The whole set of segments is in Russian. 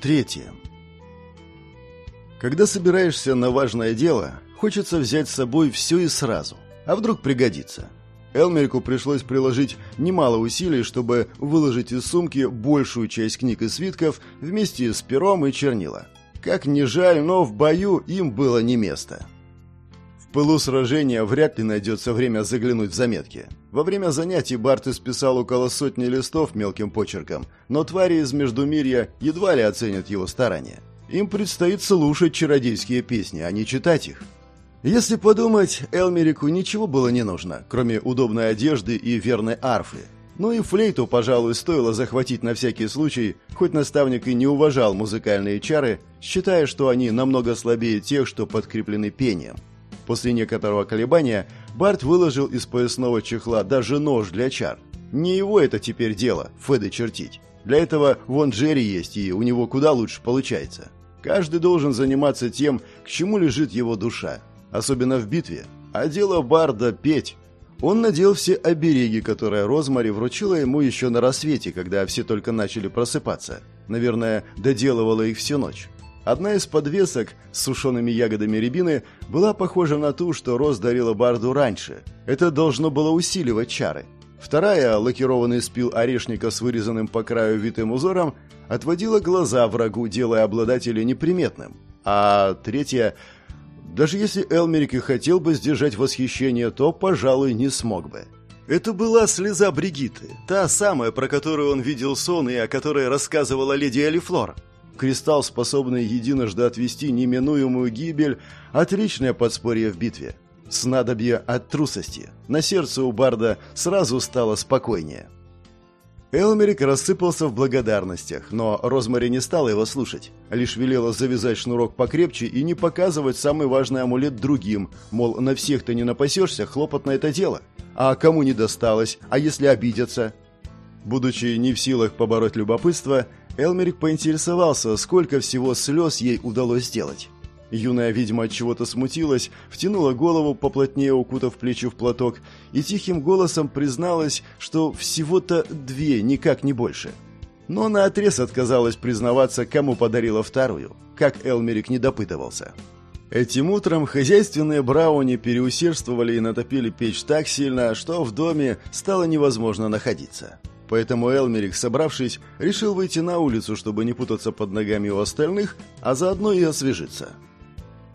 Третье. Когда собираешься на важное дело, хочется взять с собой все и сразу. А вдруг пригодится? Элмерику пришлось приложить немало усилий, чтобы выложить из сумки большую часть книг и свитков вместе с пером и чернила. Как ни жаль, но в бою им было не место. Пылу сражения вряд ли найдется время заглянуть в заметки. Во время занятий Барт исписал около сотни листов мелким почерком, но твари из Междумирья едва ли оценят его старания. Им предстоит слушать чародейские песни, а не читать их. Если подумать, Элмерику ничего было не нужно, кроме удобной одежды и верной арфы. Ну и флейту, пожалуй, стоило захватить на всякий случай, хоть наставник и не уважал музыкальные чары, считая, что они намного слабее тех, что подкреплены пением. После некоторого колебания Барт выложил из поясного чехла даже нож для чар. Не его это теперь дело, Феды чертить. Для этого вон Джерри есть, и у него куда лучше получается. Каждый должен заниматься тем, к чему лежит его душа. Особенно в битве. А дело Барда петь. Он надел все обереги, которые Розмари вручила ему еще на рассвете, когда все только начали просыпаться. Наверное, доделывала их всю ночь. Одна из подвесок с сушеными ягодами рябины была похожа на ту, что Роз дарила Барду раньше. Это должно было усиливать чары. Вторая, лакированный спил орешника с вырезанным по краю витым узором, отводила глаза врагу, делая обладателя неприметным. А третья, даже если Элмерик и хотел бы сдержать восхищение, то, пожалуй, не смог бы. Это была слеза Бригитты, та самая, про которую он видел сон и о которой рассказывала леди Элифлор. Кристалл, способный единожды отвести неминуемую гибель, отличное подспорье в битве. Снадобье от трусости. На сердце у Барда сразу стало спокойнее. Элмерик рассыпался в благодарностях, но Розмари не стала его слушать, лишь велела завязать шнурок покрепче и не показывать самый важный амулет другим, мол, на всех ты не напасешься, хлопотно это дело. А кому не досталось, а если обидятся? Будучи не в силах побороть любопытство, Элмерик поинтересовался, сколько всего слез ей удалось сделать. Юная ведьма от чего-то смутилась, втянула голову, поплотнее укутав плечи в платок, и тихим голосом призналась, что всего-то две, никак не больше. Но наотрез отказалась признаваться, кому подарила вторую, как Элмерик не допытывался. Этим утром хозяйственные брауни переусердствовали и натопили печь так сильно, что в доме стало невозможно находиться. Поэтому Элмерик, собравшись, решил выйти на улицу, чтобы не путаться под ногами у остальных, а заодно и освежиться.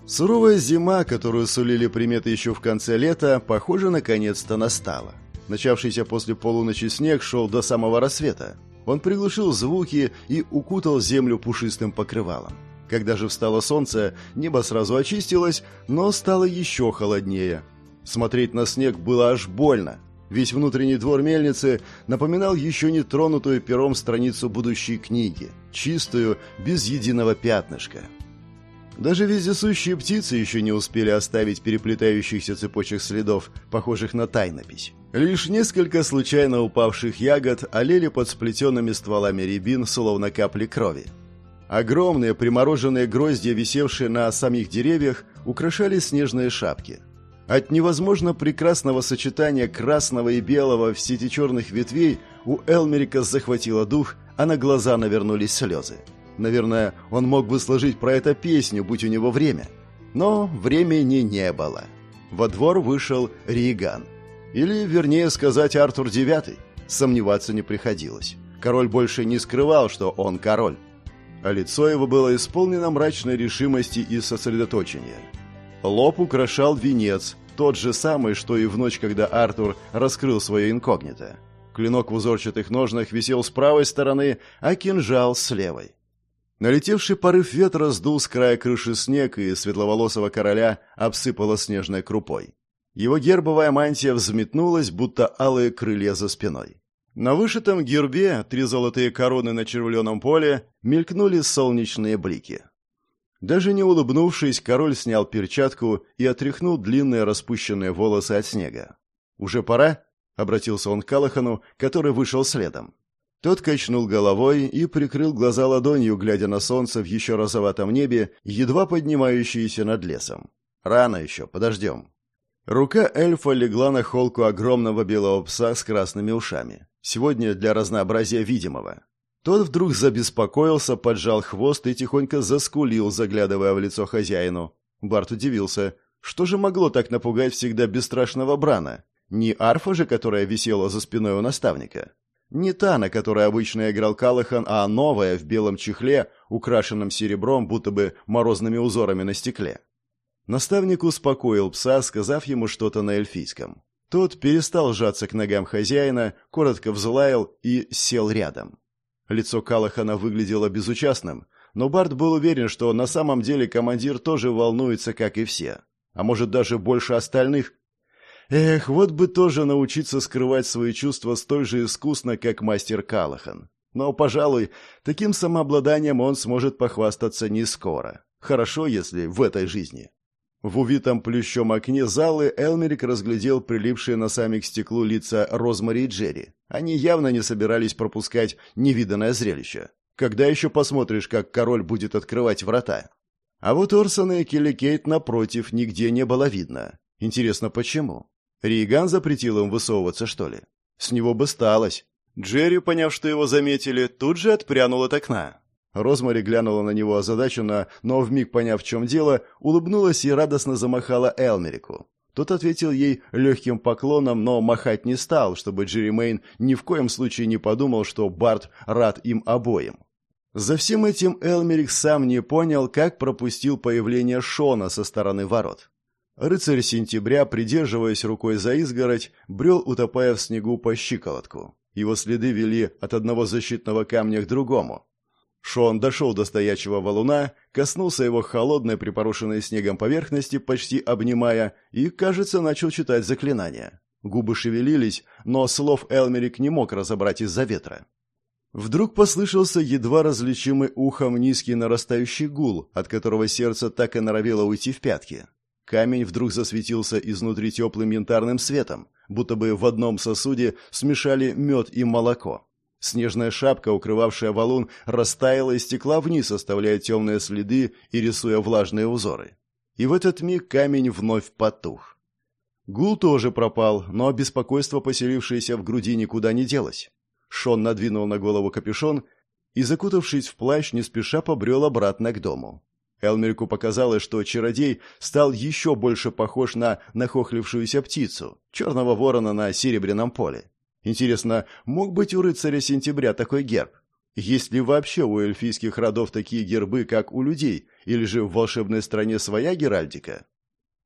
Суровая зима, которую сулили приметы еще в конце лета, похоже, наконец-то настала. Начавшийся после полуночи снег шел до самого рассвета. Он приглушил звуки и укутал землю пушистым покрывалом. Когда же встало солнце, небо сразу очистилось, но стало еще холоднее. Смотреть на снег было аж больно. Весь внутренний двор мельницы напоминал еще не тронутую пером страницу будущей книги, чистую, без единого пятнышка. Даже вездесущие птицы еще не успели оставить переплетающихся цепочек следов, похожих на тайнопись. Лишь несколько случайно упавших ягод олели под сплетенными стволами рябин, словно капли крови. Огромные примороженные гроздья, висевшие на самих деревьях, украшали снежные шапки – от невозможно прекрасного сочетания красного и белого в сети черных ветвей у Элмерика захватило дух, а на глаза навернулись слезы. Наверное, он мог бы сложить про это песню, будь у него время. Но времени не было. Во двор вышел Риган. Или, вернее сказать, Артур Девятый. Сомневаться не приходилось. Король больше не скрывал, что он король. А лицо его было исполнено мрачной решимости и сосредоточения. Лоб украшал венец, тот же самый, что и в ночь, когда Артур раскрыл свое инкогнито. Клинок в узорчатых ножнах висел с правой стороны, а кинжал с левой. Налетевший порыв ветра сдул с края крыши снег, и светловолосого короля обсыпало снежной крупой. Его гербовая мантия взметнулась, будто алые крылья за спиной. На вышитом гербе три золотые короны на червленом поле мелькнули солнечные блики. Даже не улыбнувшись, король снял перчатку и отряхнул длинные распущенные волосы от снега. «Уже пора?» — обратился он к Калахану, который вышел следом. Тот качнул головой и прикрыл глаза ладонью, глядя на солнце в еще розоватом небе, едва поднимающееся над лесом. «Рано еще, подождем». Рука эльфа легла на холку огромного белого пса с красными ушами. Сегодня для разнообразия видимого. Тот вдруг забеспокоился, поджал хвост и тихонько заскулил, заглядывая в лицо хозяину. Барт удивился. Что же могло так напугать всегда бесстрашного Брана? Не арфа же, которая висела за спиной у наставника? Не та, на которой обычно играл Калахан, а новая, в белом чехле, украшенном серебром, будто бы морозными узорами на стекле. Наставник успокоил пса, сказав ему что-то на эльфийском. Тот перестал сжаться к ногам хозяина, коротко взлаял и сел рядом. Лицо Калахана выглядело безучастным, но Барт был уверен, что на самом деле командир тоже волнуется, как и все. А может, даже больше остальных? Эх, вот бы тоже научиться скрывать свои чувства столь же искусно, как мастер Калахан. Но, пожалуй, таким самообладанием он сможет похвастаться не скоро. Хорошо, если в этой жизни. В увитом плющом окне залы Элмерик разглядел прилипшие носами к стеклу лица Розмари и Джерри. Они явно не собирались пропускать невиданное зрелище. Когда еще посмотришь, как король будет открывать врата? А вот Орсона и Келли Кейт, напротив, нигде не было видно. Интересно, почему? Рейган запретил им высовываться, что ли? С него бы сталось. Джерри, поняв, что его заметили, тут же отпрянул от окна. Розмари глянула на него озадаченно, но вмиг поняв, в чем дело, улыбнулась и радостно замахала Элмерику. Тот ответил ей легким поклоном, но махать не стал, чтобы Джерри Мэйн ни в коем случае не подумал, что Барт рад им обоим. За всем этим Элмерик сам не понял, как пропустил появление Шона со стороны ворот. Рыцарь сентября, придерживаясь рукой за изгородь, брел, утопая в снегу по щиколотку. Его следы вели от одного защитного камня к другому. Шон дошел до стоячего валуна, коснулся его холодной, припорошенной снегом поверхности, почти обнимая, и, кажется, начал читать заклинания. Губы шевелились, но слов Элмерик не мог разобрать из-за ветра. Вдруг послышался едва различимый ухом низкий нарастающий гул, от которого сердце так и норовило уйти в пятки. Камень вдруг засветился изнутри теплым янтарным светом, будто бы в одном сосуде смешали мед и молоко. Снежная шапка, укрывавшая валун, растаяла и стекла вниз, оставляя темные следы и рисуя влажные узоры. И в этот миг камень вновь потух. Гул тоже пропал, но беспокойство, поселившееся в груди, никуда не делось. Шон надвинул на голову капюшон и, закутавшись в плащ, не спеша побрел обратно к дому. Элмерику показалось, что чародей стал еще больше похож на нахохлившуюся птицу, черного ворона на серебряном поле. Интересно, мог быть у рыцаря сентября такой герб? Есть ли вообще у эльфийских родов такие гербы, как у людей, или же в волшебной стране своя геральдика?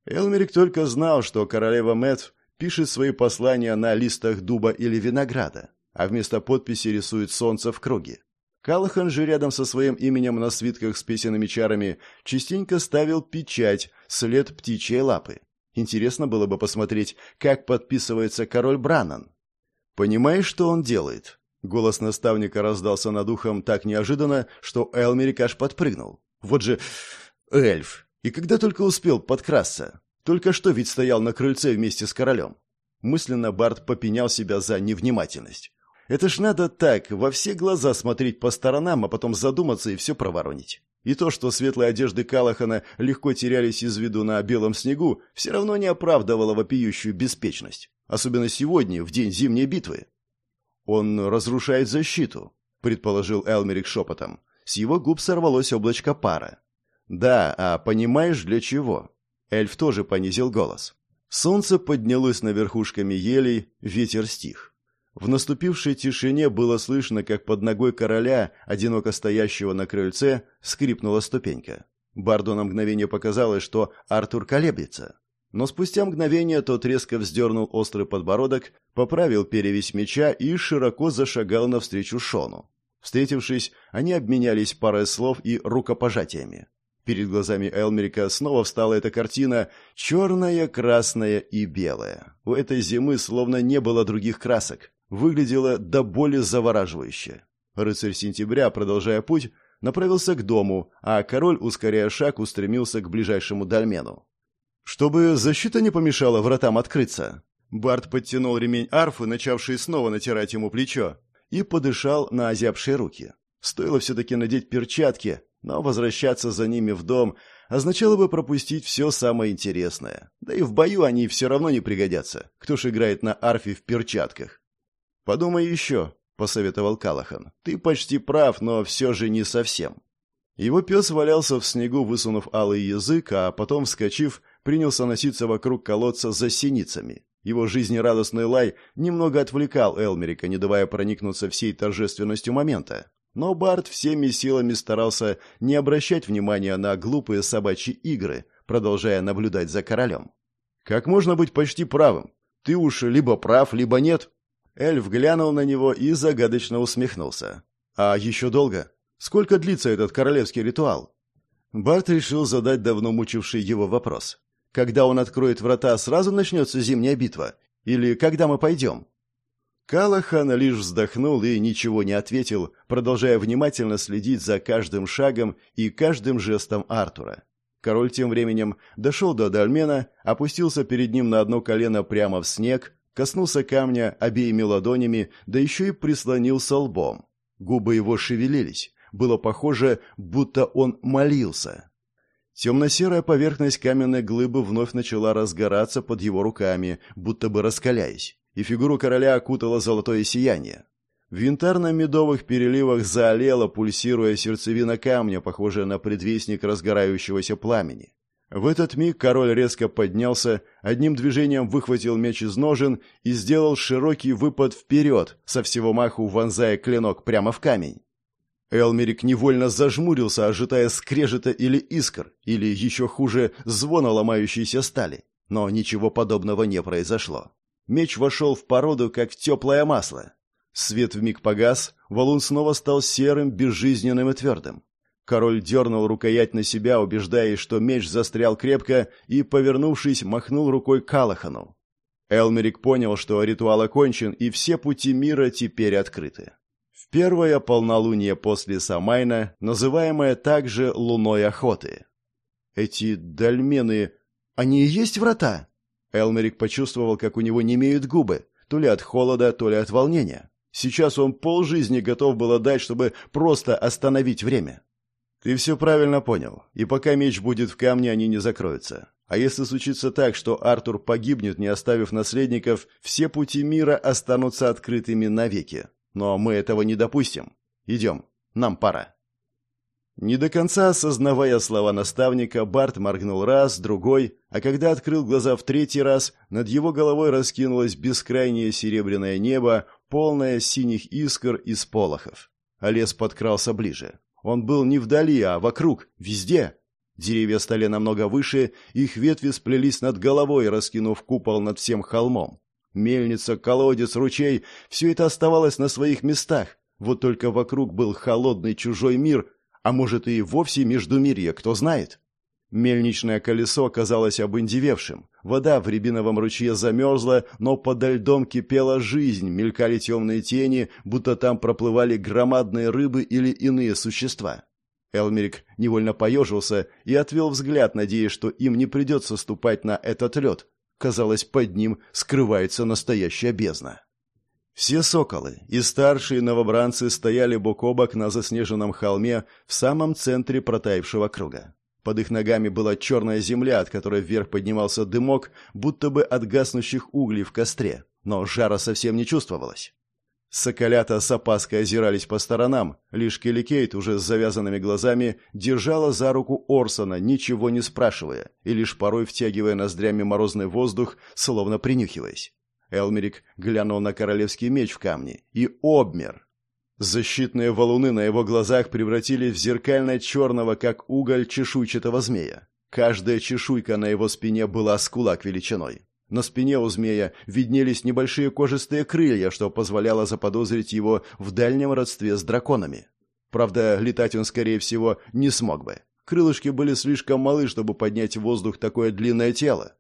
Элмерик только знал, что королева Мэтт пишет свои послания на листах дуба или винограда, а вместо подписи рисует солнце в круге. Калахан же рядом со своим именем на свитках с песенными чарами частенько ставил печать, след птичьей лапы. Интересно было бы посмотреть, как подписывается король Бранан. «Понимаешь, что он делает?» Голос наставника раздался над ухом так неожиданно, что Элмерик аж подпрыгнул. «Вот же эльф! И когда только успел подкрасться? Только что ведь стоял на крыльце вместе с королем». Мысленно Барт попенял себя за невнимательность. Это ж надо так, во все глаза смотреть по сторонам, а потом задуматься и все проворонить. И то, что светлые одежды Калахана легко терялись из виду на белом снегу, все равно не оправдывало вопиющую беспечность. Особенно сегодня, в день зимней битвы. «Он разрушает защиту», — предположил Элмерик шепотом. С его губ сорвалось облачко пара. «Да, а понимаешь, для чего?» Эльф тоже понизил голос. Солнце поднялось над верхушками елей, ветер стих. В наступившей тишине было слышно, как под ногой короля, одиноко стоящего на крыльце, скрипнула ступенька. Барду на мгновение показалось, что Артур колеблется. Но спустя мгновение тот резко вздернул острый подбородок, поправил перевесь меча и широко зашагал навстречу Шону. Встретившись, они обменялись парой слов и рукопожатиями. Перед глазами Элмерика снова встала эта картина черная, красная и белая. У этой зимы словно не было других красок. Выглядело до боли завораживающе. Рыцарь сентября, продолжая путь, направился к дому, а король, ускоряя шаг, устремился к ближайшему дольмену. Чтобы защита не помешала вратам открыться. Барт подтянул ремень арфы, начавший снова натирать ему плечо, и подышал на озябшие руки. Стоило все-таки надеть перчатки, но возвращаться за ними в дом означало бы пропустить все самое интересное. Да и в бою они все равно не пригодятся. Кто ж играет на арфе в перчатках? Подумай еще. посоветовал Калахан. «Ты почти прав, но все же не совсем». Его пес валялся в снегу, высунув алый язык, а потом, вскочив, принялся носиться вокруг колодца за синицами. Его жизнерадостный лай немного отвлекал Элмерика, не давая проникнуться всей торжественностью момента. Но Барт всеми силами старался не обращать внимания на глупые собачьи игры, продолжая наблюдать за королем. «Как можно быть почти правым? Ты уж либо прав, либо нет». Эльф глянул на него и загадочно усмехнулся. «А еще долго? Сколько длится этот королевский ритуал?» Барт решил задать давно мучивший его вопрос. «Когда он откроет врата, сразу начнется зимняя битва? Или когда мы пойдем?» Калахан лишь вздохнул и ничего не ответил, продолжая внимательно следить за каждым шагом и каждым жестом Артура. Король тем временем дошел до Дальмена, опустился перед ним на одно колено прямо в снег, коснулся камня обеими ладонями, да еще и прислонился лбом. Губы его шевелились. Было похоже, будто он молился. Темно-серая поверхность каменной глыбы вновь начала разгораться под его руками, будто бы раскаляясь, и фигуру короля окутало золотое сияние. В янтарно-медовых переливах заолела, пульсируя сердцевина камня, похожая на предвестник разгорающегося пламени. В этот миг король резко поднялся, одним движением выхватил меч из ножен и сделал широкий выпад вперед, со всего маху вонзая клинок прямо в камень. Элмерик невольно зажмурился, ожидая скрежета или искр, или еще хуже, звона ломающейся стали. Но ничего подобного не произошло. Меч вошел в породу, как в теплое масло. Свет вмиг погас, валун снова стал серым, безжизненным и твердым. Король дернул рукоять на себя, убеждаясь, что меч застрял крепко, и, повернувшись, махнул рукой Калахану. Элмерик понял, что ритуал окончен, и все пути мира теперь открыты. Первое полнолуние после Самайна, называемое также луной охоты. Эти дольмены, они и есть врата? Элмерик почувствовал, как у него немеют губы, то ли от холода, то ли от волнения. Сейчас он полжизни готов был отдать, чтобы просто остановить время. Ты все правильно понял, и пока меч будет в камне, они не закроются. А если случится так, что Артур погибнет, не оставив наследников, все пути мира останутся открытыми навеки. Но мы этого не допустим. Идем. Нам пора». Не до конца осознавая слова наставника, Барт моргнул раз, другой, а когда открыл глаза в третий раз, над его головой раскинулось бескрайнее серебряное небо, полное синих искр и сполохов. А лес подкрался ближе. Он был не вдали, а вокруг, везде. Деревья стали намного выше, их ветви сплелись над головой, раскинув купол над всем холмом. Мельница, колодец, ручей — все это оставалось на своих местах. Вот только вокруг был холодный чужой мир, а может и вовсе междумирье, кто знает. Мельничное колесо оказалось обындевевшим. Вода в рябиновом ручье замерзла, но подо льдом кипела жизнь, мелькали темные тени, будто там проплывали громадные рыбы или иные существа. Элмерик невольно поежился и отвел взгляд, надеясь, что им не придется ступать на этот лед, Казалось, под ним скрывается настоящая бездна. Все соколы и старшие новобранцы стояли бок о бок на заснеженном холме в самом центре протаившего круга. Под их ногами была черная земля, от которой вверх поднимался дымок, будто бы от гаснущих углей в костре, но жара совсем не чувствовалось. Соколята с опаской озирались по сторонам, лишь Келли Кейт уже с завязанными глазами держала за руку Орсона, ничего не спрашивая, и лишь порой втягивая ноздрями морозный воздух, словно принюхиваясь. Элмерик глянул на королевский меч в камне и обмер. Защитные валуны на его глазах превратились в зеркально-черного, как уголь чешуйчатого змея. Каждая чешуйка на его спине была с кулак величиной. На спине у змея виднелись небольшие кожистые крылья, что позволяло заподозрить его в дальнем родстве с драконами. Правда, летать он, скорее всего, не смог бы. Крылышки были слишком малы, чтобы поднять в воздух такое длинное тело.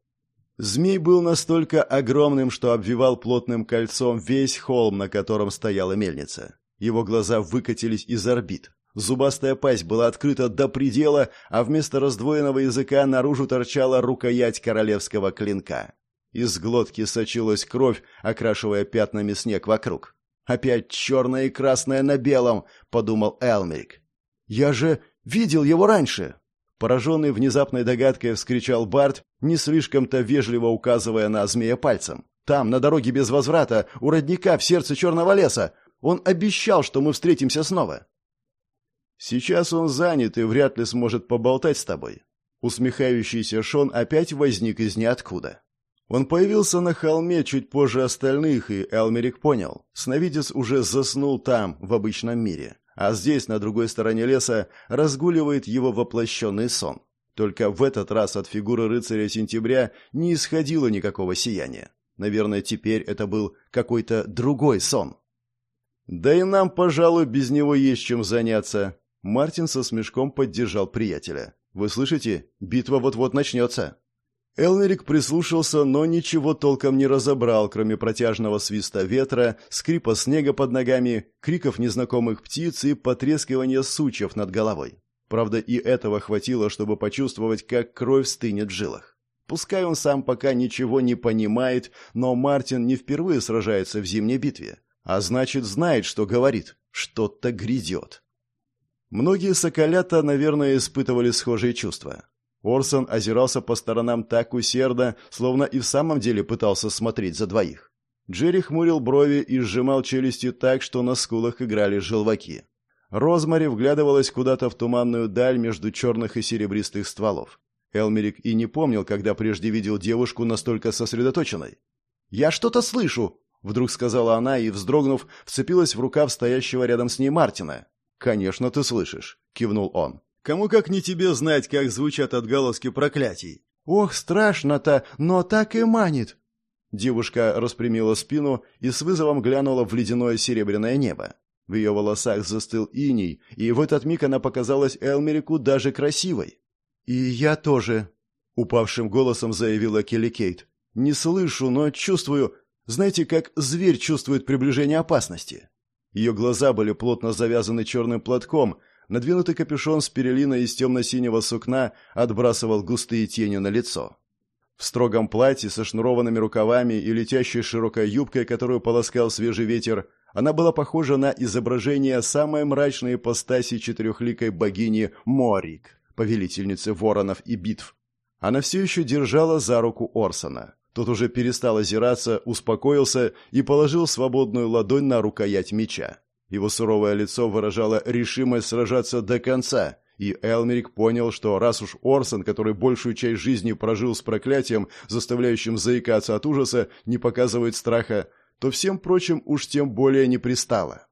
Змей был настолько огромным, что обвивал плотным кольцом весь холм, на котором стояла мельница. Его глаза выкатились из орбит. Зубастая пасть была открыта до предела, а вместо раздвоенного языка наружу торчала рукоять королевского клинка. Из глотки сочилась кровь, окрашивая пятнами снег вокруг. «Опять черное и красное на белом», — подумал Элмерик. «Я же видел его раньше!» Пораженный внезапной догадкой вскричал Барт, не слишком-то вежливо указывая на змея пальцем. «Там, на дороге без возврата, у родника в сердце черного леса! Он обещал, что мы встретимся снова». «Сейчас он занят и вряд ли сможет поболтать с тобой». Усмехающийся Шон опять возник из ниоткуда. Он появился на холме чуть позже остальных, и Элмерик понял, сновидец уже заснул там, в обычном мире, а здесь, на другой стороне леса, разгуливает его воплощенный сон. Только в этот раз от фигуры рыцаря сентября не исходило никакого сияния. Наверное, теперь это был какой-то другой сон. «Да и нам, пожалуй, без него есть чем заняться», — Мартин со смешком поддержал приятеля. «Вы слышите? Битва вот-вот начнется». Элмерик прислушался, но ничего толком не разобрал, кроме протяжного свиста ветра, скрипа снега под ногами, криков незнакомых птиц и потрескивания сучьев над головой. Правда, и этого хватило, чтобы почувствовать, как кровь стынет в жилах. Пускай он сам пока ничего не понимает, но Мартин не впервые сражается в зимней битве, а значит, знает, что говорит, что-то грядет. Многие соколята, наверное, испытывали схожие чувства. Орсон озирался по сторонам так усердно, словно и в самом деле пытался смотреть за двоих. Джерри хмурил брови и сжимал челюстью так, что на скулах играли желваки. Розмари вглядывалась куда-то в туманную даль между черных и серебристых стволов. Элмерик и не помнил, когда прежде видел девушку настолько сосредоточенной. «Я что-то слышу!» — вдруг сказала она и, вздрогнув, вцепилась в рукав стоящего рядом с ней Мартина. «Конечно, ты слышишь», — кивнул он. Кому как не тебе знать, как звучат отголоски проклятий. Ох, страшно-то, но так и манит. Девушка распрямила спину и с вызовом глянула в ледяное серебряное небо. В ее волосах застыл иней, и в этот миг она показалась Элмерику даже красивой. «И я тоже», — упавшим голосом заявила Келли Кейт. «Не слышу, но чувствую... Знаете, как зверь чувствует приближение опасности?» Ее глаза были плотно завязаны черным платком, Надвинутый капюшон с перелиной из темно-синего сукна отбрасывал густые тени на лицо. В строгом платье со шнурованными рукавами и летящей широкой юбкой, которую полоскал свежий ветер, она была похожа на изображение самой мрачной ипостаси четырехликой богини Морик, повелительницы воронов и битв. Она все еще держала за руку Орсона. Тот уже перестал озираться, успокоился и положил свободную ладонь на рукоять меча. Его суровое лицо выражало решимость сражаться до конца, и Элмерик понял, что раз уж Орсон, который большую часть жизни прожил с проклятием, заставляющим заикаться от ужаса, не показывает страха, то всем прочим уж тем более не пристало.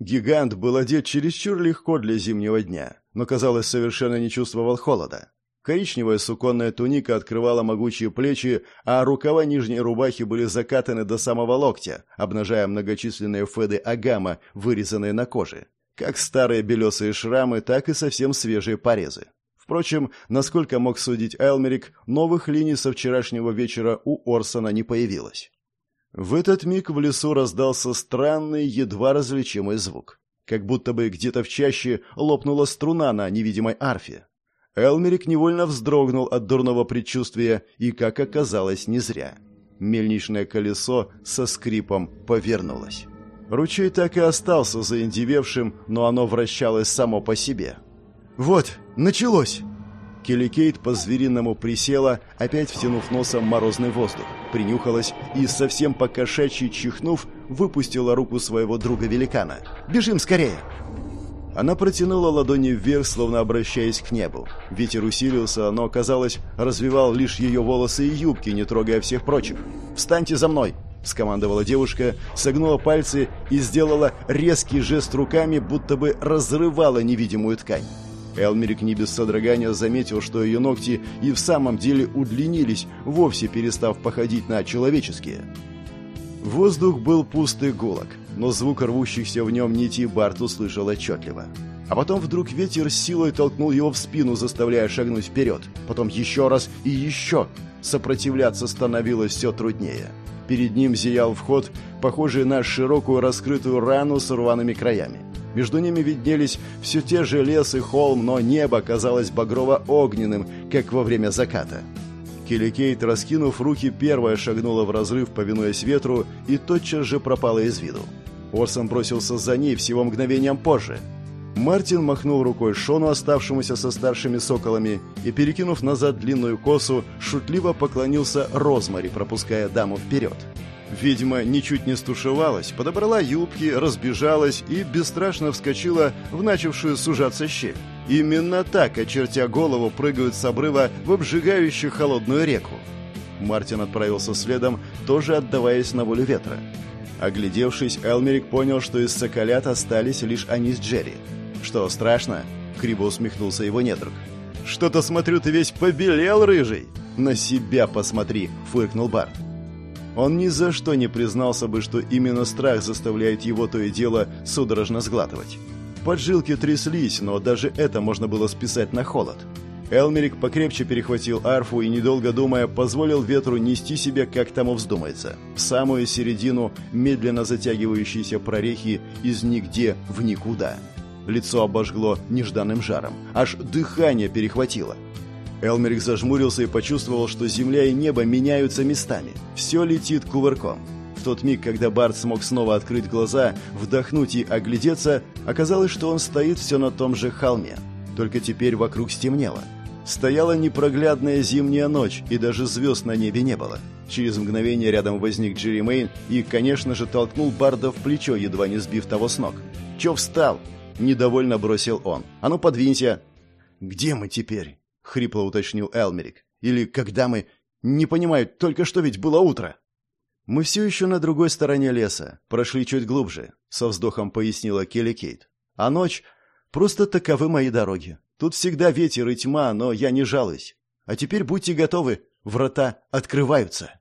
Гигант был одет чересчур легко для зимнего дня, но, казалось, совершенно не чувствовал холода. Коричневая суконная туника открывала могучие плечи, а рукава нижней рубахи были закатаны до самого локтя, обнажая многочисленные феды агама, вырезанные на коже. Как старые белесые шрамы, так и совсем свежие порезы. Впрочем, насколько мог судить Элмерик, новых линий со вчерашнего вечера у Орсона не появилось. В этот миг в лесу раздался странный, едва различимый звук. Как будто бы где-то в чаще лопнула струна на невидимой арфе. Элмерик невольно вздрогнул от дурного предчувствия, и, как оказалось, не зря. Мельничное колесо со скрипом повернулось. Ручей так и остался заиндевевшим, но оно вращалось само по себе. «Вот, началось!» Келликейт по-звериному присела, опять втянув носом морозный воздух, принюхалась и, совсем по-кошачьи чихнув, выпустила руку своего друга-великана. «Бежим скорее!» Она протянула ладони вверх, словно обращаясь к небу. Ветер усилился, но, казалось, развевал лишь ее волосы и юбки, не трогая всех прочих. «Встаньте за мной!» — скомандовала девушка, согнула пальцы и сделала резкий жест руками, будто бы разрывала невидимую ткань. Элмерик не без содрогания заметил, что ее ногти и в самом деле удлинились, вовсе перестав походить на человеческие. Воздух был пустый гулок но звук рвущихся в нем нити Барт услышал отчетливо. А потом вдруг ветер силой толкнул его в спину, заставляя шагнуть вперед. Потом еще раз и еще. Сопротивляться становилось все труднее. Перед ним зиял вход, похожий на широкую раскрытую рану с рваными краями. Между ними виднелись все те же лес и холм, но небо казалось багрово-огненным, как во время заката. Келли раскинув руки, первая шагнула в разрыв, повинуясь ветру, и тотчас же пропала из виду. Орсон бросился за ней всего мгновением позже. Мартин махнул рукой Шону, оставшемуся со старшими соколами, и, перекинув назад длинную косу, шутливо поклонился Розмари, пропуская даму вперед. Ведьма ничуть не стушевалась, подобрала юбки, разбежалась и бесстрашно вскочила в начавшую сужаться щель. Именно так, очертя голову, прыгают с обрыва в обжигающую холодную реку. Мартин отправился следом, тоже отдаваясь на волю ветра. Оглядевшись, Элмерик понял, что из соколят остались лишь они с Джерри. «Что, страшно?» — криво усмехнулся его недруг. «Что-то, смотрю, ты весь побелел, рыжий!» «На себя посмотри!» — фыркнул Барт. Он ни за что не признался бы, что именно страх заставляет его то и дело судорожно сглатывать. Поджилки тряслись, но даже это можно было списать на холод. Элмерик покрепче перехватил арфу и, недолго думая, позволил ветру нести себя, как тому вздумается, в самую середину медленно затягивающейся прорехи из нигде в никуда. Лицо обожгло нежданным жаром, аж дыхание перехватило. Элмерик зажмурился и почувствовал, что земля и небо меняются местами. Все летит кувырком. В тот миг, когда Барт смог снова открыть глаза, вдохнуть и оглядеться, оказалось, что он стоит все на том же холме. Только теперь вокруг стемнело. Стояла непроглядная зимняя ночь, и даже звезд на небе не было. Через мгновение рядом возник Джерри Мэйн и, конечно же, толкнул Барда в плечо, едва не сбив того с ног. «Чё встал?» – недовольно бросил он. «А ну, подвинься!» «Где мы теперь?» – хрипло уточнил Элмерик. «Или когда мы...» «Не понимаю, только что ведь было утро!» «Мы все еще на другой стороне леса, прошли чуть глубже», — со вздохом пояснила Келли Кейт. «А ночь Просто таковы мои дороги. Тут всегда ветер и тьма, но я не жалуюсь. А теперь будьте готовы, врата открываются.